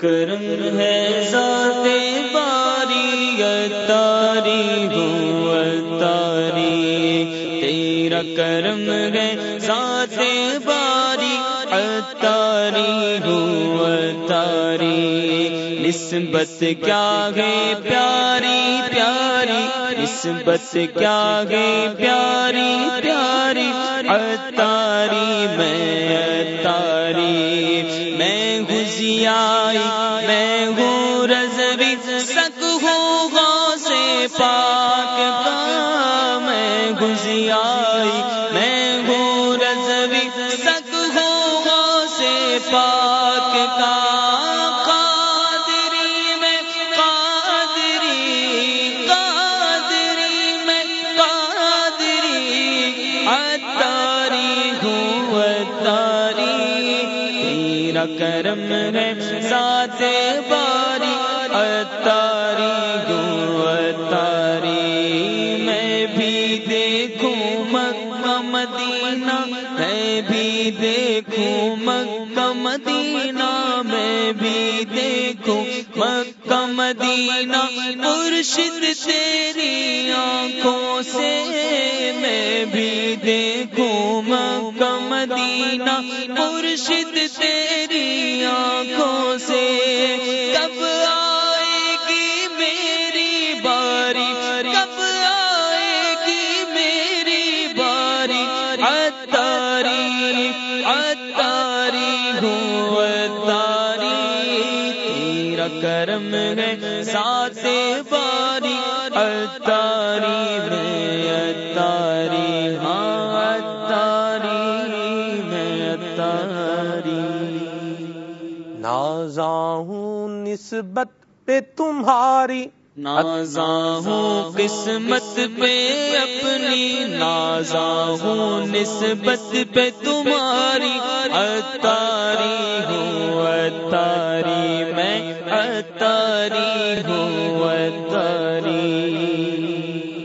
کرم ہے ذات باری تاری ہو تاری تیرا کرم ہے ذات باری اتاری ہو تاری نسبت کیا گے پیاری پیاری۔ نسبت کیا گے پیاری پیاری۔ اتاری میں میں ہوں رضوی سک ہوگا سے پاک کا میں گزیائی میں ہوں رضوی سک ہوگا سے پاک کا تیرا کرم ہے ذات باری، اتاری ہوں اتاری، میں بھی دیکھوں مکہ مدینہ، میں بھی دیکھوں مکہ مدینہ، میں بھی دیکھوں مکہ مدینہ۔ مرشد تیری آنکھوں سے، میں بھی دیکھوں مکہ مدینہ۔ مرشد تیری اتاری اتاری، ہوں اتاری، تیرا کرم ہے سات باری، اتاری، میں اتاری ہاں اتاری، میں اتاری۔ نازا ہوں نسبت پہ تمہاری نازا ہوں قسمت پہ اپنی نازا ہوں نسبت پہ تمہاری اتاری ہوں اتاری میں اتاری ہوں اتاری